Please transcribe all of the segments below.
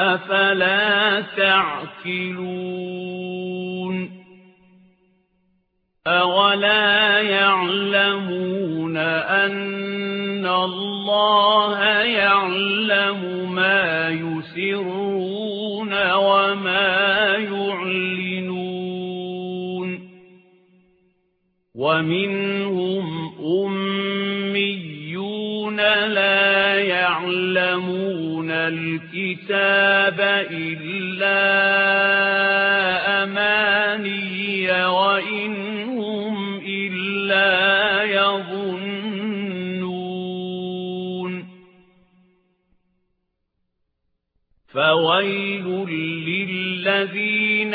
أفلا تعقلون أولا يعلمون أن الله يعلم ما يسرون وما يعلنون ومنهم أميون لا يعلمون الكتاب إلا أماني وإن هم إلا يظنون. فويل للذين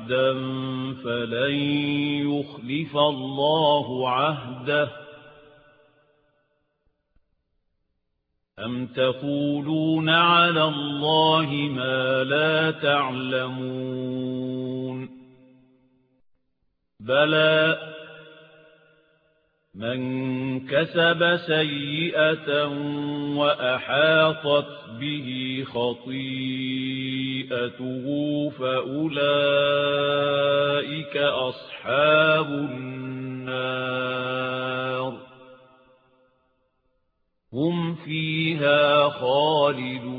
عهدا فلن يخلف الله عهده أم تقولون على الله ما لا تعلمون بلى من كسب سيئة وأحاطت به خطيئته فأولئك أصحاب النار. هم فيها خالدون.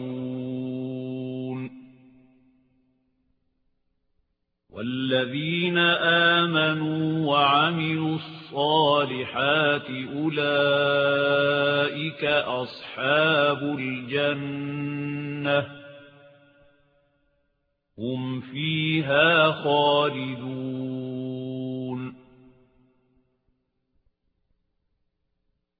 الصالحات أولئك أصحاب الجنة هم فيها خالدون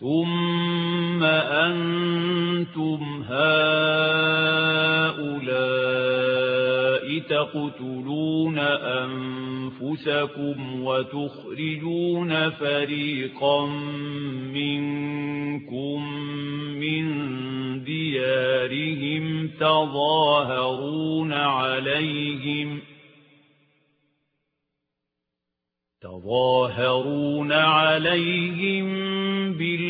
ثُمَّ أَنْتُمْ هَؤُلَاءِ تَقْتُلُونَ أَنفُسَكُمْ وَتُخْرِجُونَ فَرِيقًا مِنْكُمْ مِنْ دِيَارِهِمْ تَظَاهَرُونَ عَلَيْهِمْ تظاهرون عليهم بالإثم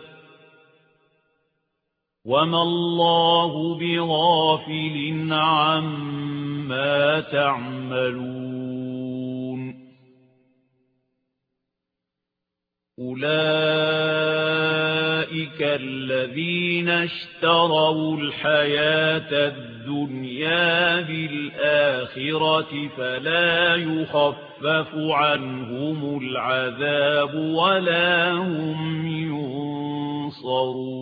وما الله بغافل عما تعملون أولئك الذين اشتروا الحياة الدنيا بالآخرة فلا يخفف عنهم العذاب ولا هم ينصرون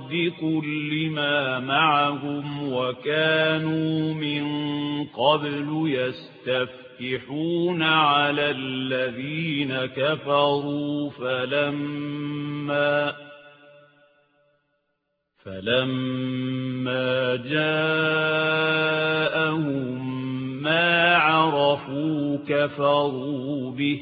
مصدق لما معهم وكانوا من قبل يستفتحون على الذين كفروا فلما فلما جاءهم ما عرفوا كفروا به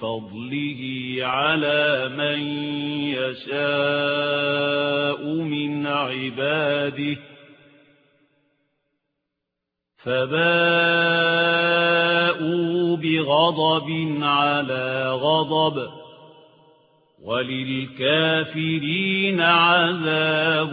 فضله على من يشاء من عباده. فباءوا بغضب على غضب وللكافرين عذاب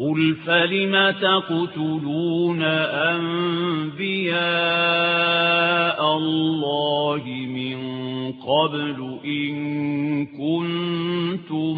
قل فلم تقتلون أنبياء الله من قبل إن كنتم